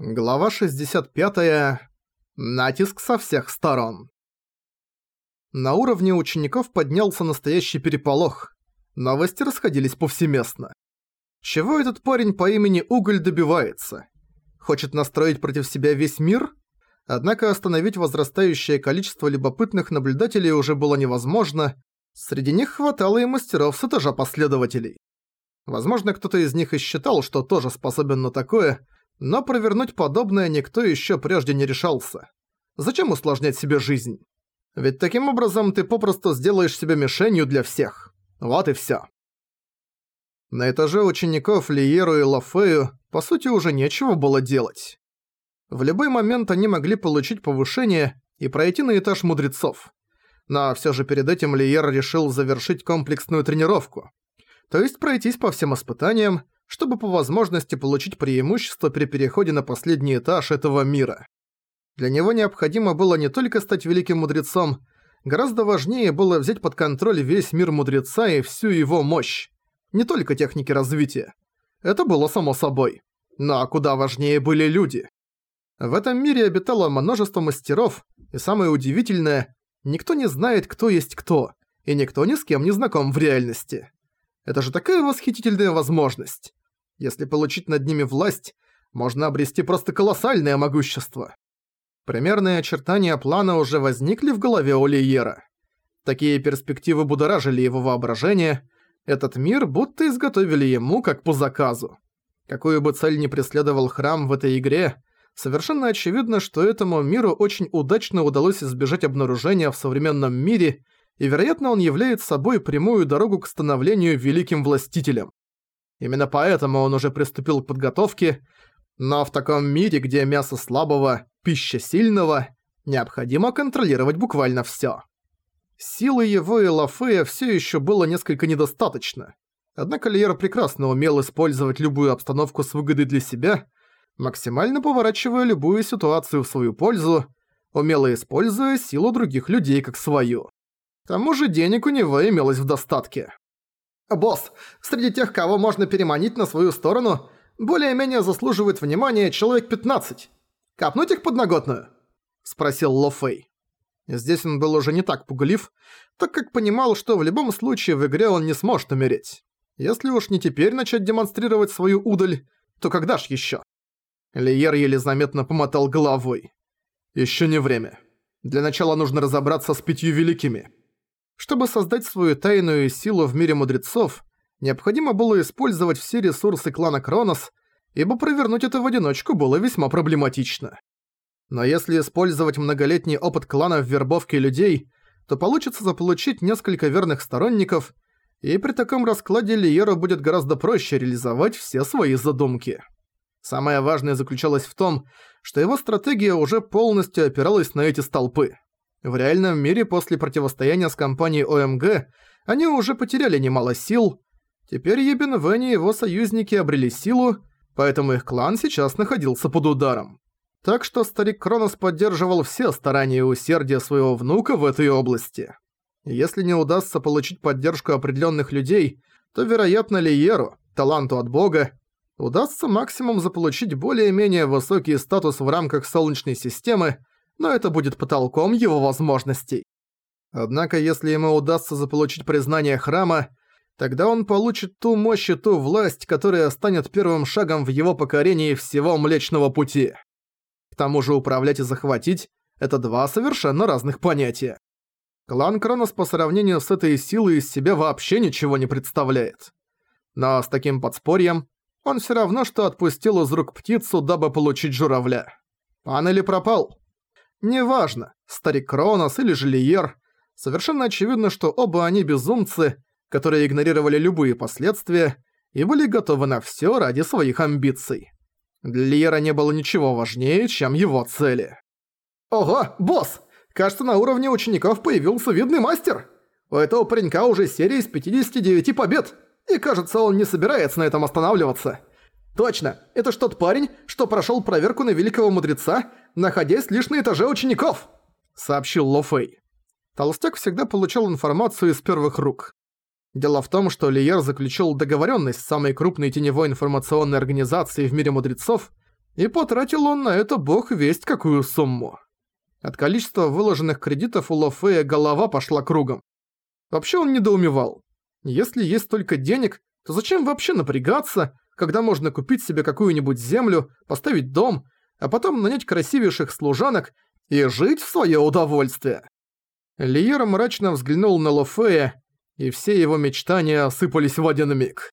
Глава 65. Натиск со всех сторон. На уровне учеников поднялся настоящий переполох. Новости расходились повсеместно. Чего этот парень по имени Уголь добивается? Хочет настроить против себя весь мир? Однако остановить возрастающее количество любопытных наблюдателей уже было невозможно. Среди них хватало и мастеров с этажа последователей. Возможно, кто-то из них и считал, что тоже способен на такое – но провернуть подобное никто еще прежде не решался. Зачем усложнять себе жизнь? Ведь таким образом ты попросту сделаешь себя мишенью для всех. Вот и всё. На этаже учеников Лиеру и Лафею, по сути, уже нечего было делать. В любой момент они могли получить повышение и пройти на этаж мудрецов. Но всё же перед этим Лиер решил завершить комплексную тренировку. То есть пройтись по всем испытаниям, чтобы по возможности получить преимущество при переходе на последний этаж этого мира. Для него необходимо было не только стать великим мудрецом, гораздо важнее было взять под контроль весь мир мудреца и всю его мощь. Не только техники развития. Это было само собой. Но куда важнее были люди. В этом мире обитало множество мастеров, и самое удивительное, никто не знает, кто есть кто, и никто ни с кем не знаком в реальности. Это же такая восхитительная возможность. Если получить над ними власть, можно обрести просто колоссальное могущество. Примерные очертания плана уже возникли в голове Олиера. Такие перспективы будоражили его воображение. Этот мир будто изготовили ему как по заказу. Какую бы цель ни преследовал храм в этой игре, совершенно очевидно, что этому миру очень удачно удалось избежать обнаружения в современном мире, и, вероятно, он является собой прямую дорогу к становлению великим властителем. Именно поэтому он уже приступил к подготовке, но в таком мире, где мясо слабого, пища сильного, необходимо контролировать буквально всё. Силы его и Лафея всё ещё было несколько недостаточно. Однако Лиер прекрасно умел использовать любую обстановку с выгодой для себя, максимально поворачивая любую ситуацию в свою пользу, умело используя силу других людей как свою. К тому же денег у него имелось в достатке. «Босс, среди тех, кого можно переманить на свою сторону, более-менее заслуживает внимания человек 15. Капнуть их подноготную?» – спросил Ло Фэй. Здесь он был уже не так пуглив, так как понимал, что в любом случае в игре он не сможет умереть. Если уж не теперь начать демонстрировать свою удаль, то когда ж ещё? Лиер еле заметно помотал головой. «Ещё не время. Для начала нужно разобраться с пятью великими». Чтобы создать свою тайную силу в мире мудрецов, необходимо было использовать все ресурсы клана Кронос, ибо провернуть это в одиночку было весьма проблематично. Но если использовать многолетний опыт клана в вербовке людей, то получится заполучить несколько верных сторонников, и при таком раскладе Лиеру будет гораздо проще реализовать все свои задумки. Самое важное заключалось в том, что его стратегия уже полностью опиралась на эти столпы. В реальном мире после противостояния с компанией ОМГ они уже потеряли немало сил. Теперь Ебен Вэнь и его союзники обрели силу, поэтому их клан сейчас находился под ударом. Так что старик Кронос поддерживал все старания и усердия своего внука в этой области. Если не удастся получить поддержку определенных людей, то, вероятно, Лиеру, таланту от бога, удастся максимум заполучить более-менее высокий статус в рамках Солнечной системы, но это будет потолком его возможностей. Однако, если ему удастся заполучить признание храма, тогда он получит ту мощь и ту власть, которая станет первым шагом в его покорении всего Млечного Пути. К тому же управлять и захватить – это два совершенно разных понятия. Клан Кронос по сравнению с этой силой из себя вообще ничего не представляет. Но с таким подспорьем он все равно что отпустил из рук птицу, дабы получить журавля. Пан или пропал. Неважно, старик Кронос или Желиер, совершенно очевидно, что оба они безумцы, которые игнорировали любые последствия и были готовы на всё ради своих амбиций. Для Лиера не было ничего важнее, чем его цели. «Ого, босс! Кажется, на уровне учеников появился видный мастер! У этого паренька уже серия из 59 побед, и кажется, он не собирается на этом останавливаться. Точно, это ж тот парень, что прошёл проверку на великого мудреца находясь лишь на этаже учеников», — сообщил Ло Фэй. Толстяк всегда получал информацию из первых рук. Дело в том, что Лиер заключил договоренность с самой крупной теневой информационной организацией в мире мудрецов, И потратил он на это бог весть какую сумму. От количества выложенных кредитов у Лофея голова пошла кругом. Вообще он недоумевал. Если есть столько денег, то зачем вообще напрягаться, когда можно купить себе какую-нибудь землю, поставить дом, а потом нанять красивейших служанок и жить в своё удовольствие? Лиер мрачно взглянул на Лофея, и все его мечтания осыпались в один миг.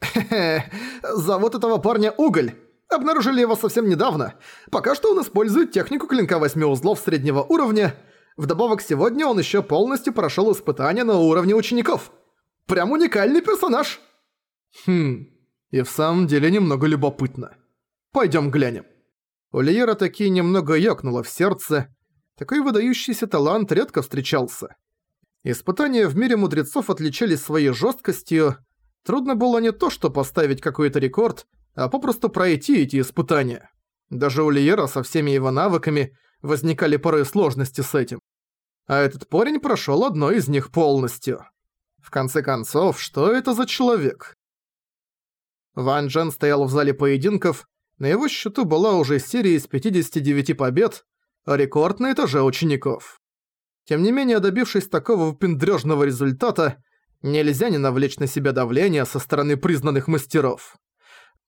«Хе-хе, зовут этого парня Уголь. Обнаружили его совсем недавно. Пока что он использует технику клинка восьми узлов среднего уровня. Вдобавок сегодня он ещё полностью прошёл испытания на уровне учеников. Прям уникальный персонаж!» «Хм, и в самом деле немного любопытно. Пойдём глянем». У Лиера таки немного ёкнуло в сердце. Такой выдающийся талант редко встречался. Испытания в мире мудрецов отличались своей жесткостью. Трудно было не то, что поставить какой-то рекорд, а попросту пройти эти испытания. Даже у Лиера со всеми его навыками возникали порой сложности с этим. А этот парень прошел одно из них полностью. В конце концов, что это за человек? Ван Джен стоял в зале поединков, на его счету была уже серия из 59 побед, рекорд на этаже учеников. Тем не менее, добившись такого выпендрёжного результата, нельзя не навлечь на себя давление со стороны признанных мастеров.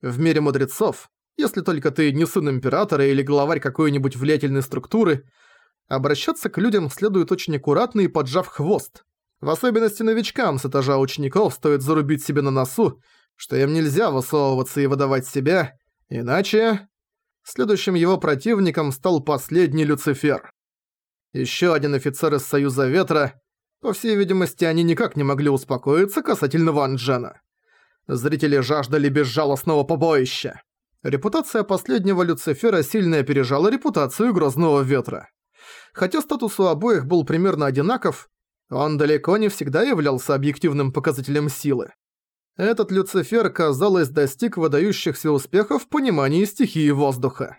В мире мудрецов, если только ты не сын императора или главарь какой-нибудь влиятельной структуры, обращаться к людям следует очень аккуратно и поджав хвост. В особенности новичкам с этажа учеников стоит зарубить себе на носу, что им нельзя высовываться и выдавать себя, иначе... Следующим его противником стал последний Люцифер. Еще один офицер из Союза Ветра. По всей видимости, они никак не могли успокоиться касательно Ван Джена. Зрители жаждали безжалостного побоища. Репутация последнего Люцифера сильно опережала репутацию Грозного Ветра. Хотя статус у обоих был примерно одинаков, он далеко не всегда являлся объективным показателем силы. Этот Люцифер, казалось, достиг выдающихся успехов в понимании стихии воздуха.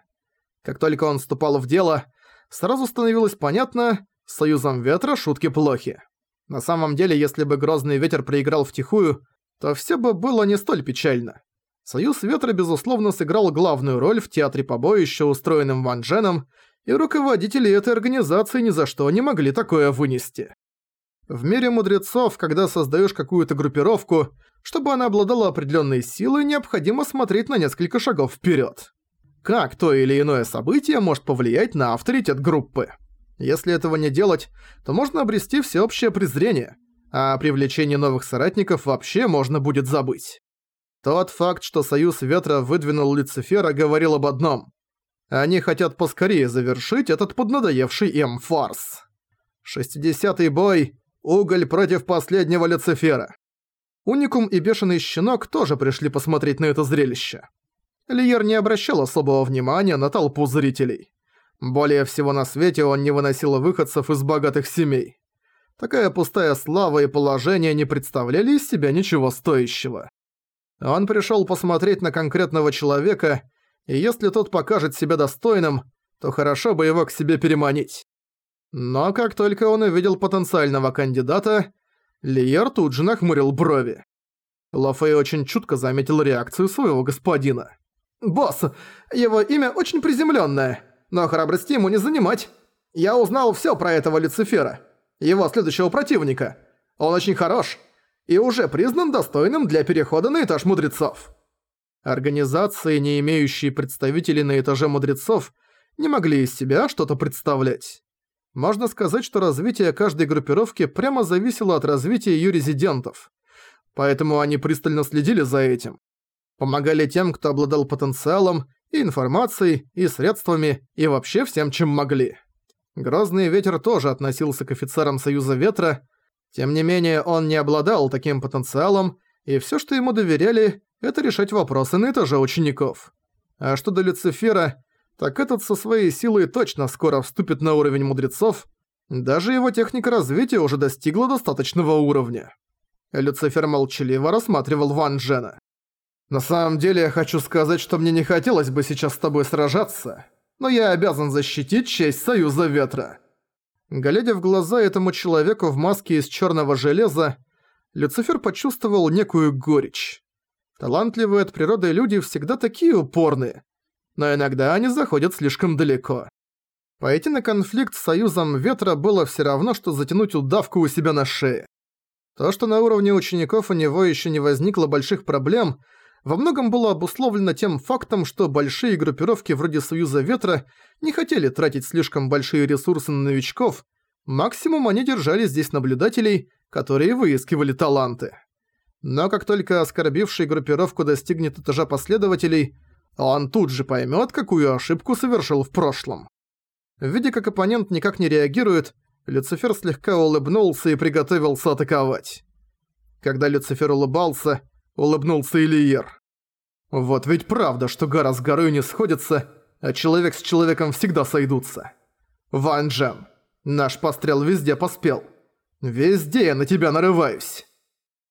Как только он вступал в дело, сразу становилось понятно, с Союзом Ветра шутки плохи. На самом деле, если бы Грозный Ветер проиграл втихую, то все бы было не столь печально. Союз Ветра, безусловно, сыграл главную роль в театре побоища, устроенном Ван Дженом, и руководители этой организации ни за что не могли такое вынести. В мире мудрецов, когда создаешь какую-то группировку, чтобы она обладала определенной силой, необходимо смотреть на несколько шагов вперед. Как то или иное событие может повлиять на авторитет группы? Если этого не делать, то можно обрести всеобщее презрение, а о привлечении новых соратников вообще можно будет забыть. Тот факт, что Союз Ветра выдвинул Люцифера, говорил об одном. Они хотят поскорее завершить этот поднадоевший им фарс. 60-й бой – уголь против последнего Люцифера. Уникум и Бешеный Щенок тоже пришли посмотреть на это зрелище. Лиер не обращал особого внимания на толпу зрителей. Более всего на свете он не выносил выходцев из богатых семей. Такая пустая слава и положение не представляли из себя ничего стоящего. Он пришёл посмотреть на конкретного человека, и если тот покажет себя достойным, то хорошо бы его к себе переманить. Но как только он увидел потенциального кандидата, Лиер тут же нахмурил брови. Лафей очень чутко заметил реакцию своего господина. «Босс, его имя очень приземленное, но храбрости ему не занимать. Я узнал все про этого Люцифера, его следующего противника. Он очень хорош и уже признан достойным для перехода на этаж мудрецов». Организации, не имеющие представителей на этаже мудрецов, не могли из себя что-то представлять. Можно сказать, что развитие каждой группировки прямо зависело от развития ее резидентов. Поэтому они пристально следили за этим помогали тем, кто обладал потенциалом, и информацией, и средствами, и вообще всем, чем могли. Грозный ветер тоже относился к офицерам Союза Ветра, тем не менее он не обладал таким потенциалом, и всё, что ему доверяли, это решать вопросы на этаже учеников. А что до Люцифера, так этот со своей силой точно скоро вступит на уровень мудрецов, даже его техника развития уже достигла достаточного уровня. Люцифер молчаливо рассматривал Ван Джена. На самом деле я хочу сказать, что мне не хотелось бы сейчас с тобой сражаться, но я обязан защитить честь Союза Ветра». Глядя в глаза этому человеку в маске из черного железа, Люцифер почувствовал некую горечь. Талантливые от природы люди всегда такие упорные. Но иногда они заходят слишком далеко. Пойти на конфликт с Союзом Ветра было все равно, что затянуть удавку у себя на шее. То, что на уровне учеников у него еще не возникло больших проблем, во многом было обусловлено тем фактом, что большие группировки вроде Союза Ветра не хотели тратить слишком большие ресурсы на новичков, максимум они держали здесь наблюдателей, которые выискивали таланты. Но как только оскорбивший группировку достигнет этажа последователей, он тут же поймет, какую ошибку совершил в прошлом. Видя, как оппонент никак не реагирует, Люцифер слегка улыбнулся и приготовился атаковать. Когда Люцифер улыбался, улыбнулся Ильер. Вот ведь правда, что гора с горой не сходится, а человек с человеком всегда сойдутся. Ван Джен, наш пострел везде поспел. Везде я на тебя нарываюсь.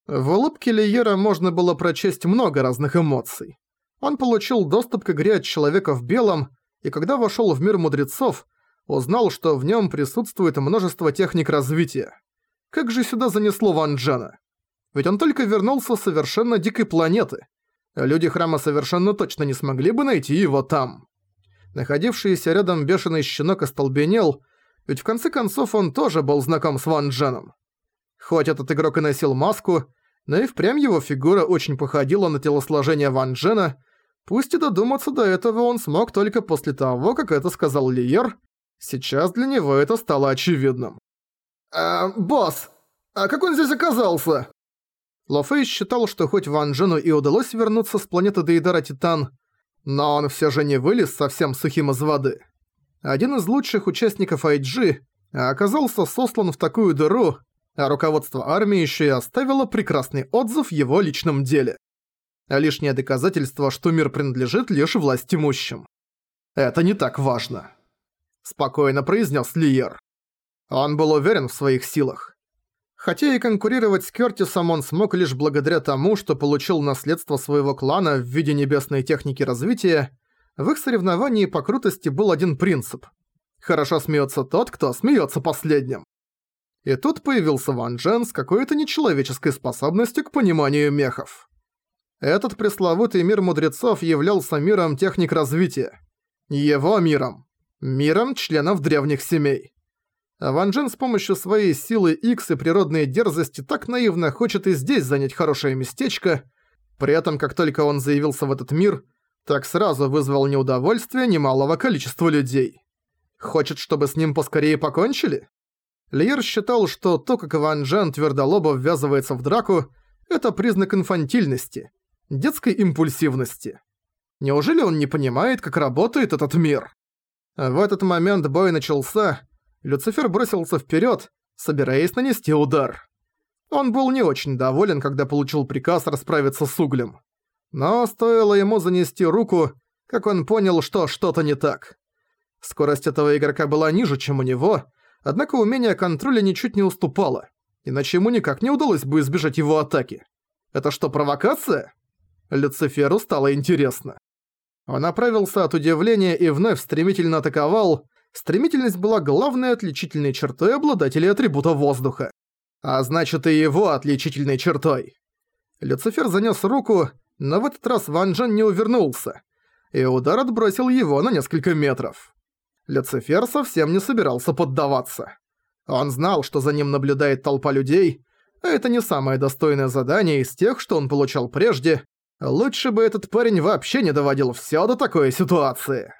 В улыбке Лиера можно было прочесть много разных эмоций. Он получил доступ к игре от человека в белом, и когда вошел в мир мудрецов, узнал, что в нем присутствует множество техник развития. Как же сюда занесло Ван Джена? Ведь он только вернулся с совершенно дикой планеты. Люди храма совершенно точно не смогли бы найти его там. Находившийся рядом бешеный щенок остолбенел, ведь в конце концов он тоже был знаком с Ван Дженом. Хоть этот игрок и носил маску, но и впрямь его фигура очень походила на телосложение Ван Джена, пусть и додуматься до этого он смог только после того, как это сказал Лиер, сейчас для него это стало очевидным. «А, босс, а как он здесь оказался?» Ло Фэй считал, что хоть Ван Джену и удалось вернуться с планеты Дейдара Титан, но он все же не вылез совсем сухим из воды. Один из лучших участников IG оказался сослан в такую дыру, а руководство армии еще и оставило прекрасный отзыв в его личном деле. Лишнее доказательство, что мир принадлежит лишь власть имущим. «Это не так важно», – спокойно произнес Лиер. Он был уверен в своих силах. Хотя и конкурировать с Кёртисом он смог лишь благодаря тому, что получил наследство своего клана в виде небесной техники развития, в их соревновании по крутости был один принцип. Хорошо смеется тот, кто смеется последним. И тут появился Ван Джен с какой-то нечеловеческой способностью к пониманию мехов. Этот пресловутый мир мудрецов являлся миром техник развития. Его миром. Миром членов древних семей. Ван Джен с помощью своей силы X и природной дерзости так наивно хочет и здесь занять хорошее местечко, при этом как только он заявился в этот мир, так сразу вызвал неудовольствие немалого количества людей. Хочет, чтобы с ним поскорее покончили? Лиер считал, что то, как Ван Джен твердолобо ввязывается в драку, это признак инфантильности, детской импульсивности. Неужели он не понимает, как работает этот мир? В этот момент бой начался, Люцифер бросился вперед, собираясь нанести удар. Он был не очень доволен, когда получил приказ расправиться с углем. Но стоило ему занести руку, как он понял, что что-то не так. Скорость этого игрока была ниже, чем у него, однако умение контроля ничуть не уступало, иначе ему никак не удалось бы избежать его атаки. Это что, провокация? Люциферу стало интересно. Он направился от удивления и вновь стремительно атаковал. Стремительность была главной отличительной чертой обладателей атрибута воздуха. А значит и его отличительной чертой. Люцифер занёс руку, но в этот раз Ван Джен не увернулся, и удар отбросил его на несколько метров. Люцифер совсем не собирался поддаваться. Он знал, что за ним наблюдает толпа людей, а это не самое достойное задание из тех, что он получал прежде. Лучше бы этот парень вообще не доводил всё до такой ситуации.